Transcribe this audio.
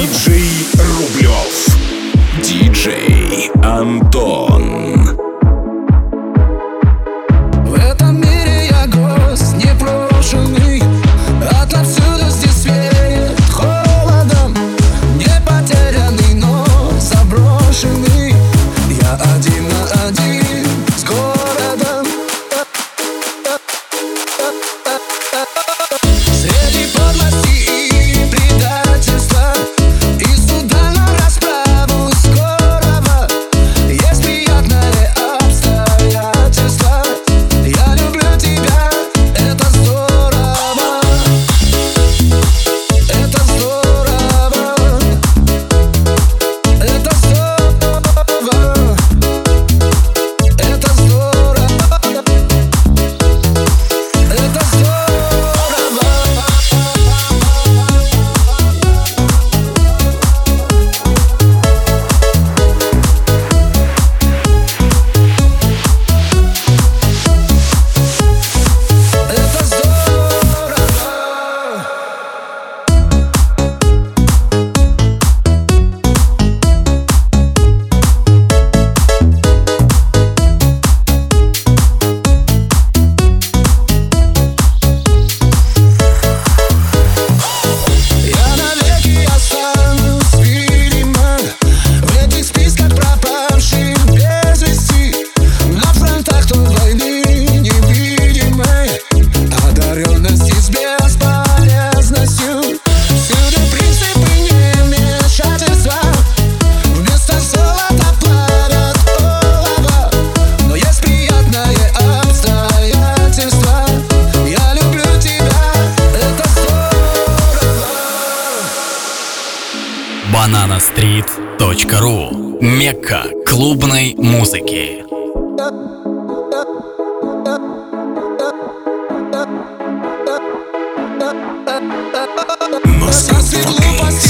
Диджей Рублев. bananastreet.ru Мекка клубной музыки. Музыка.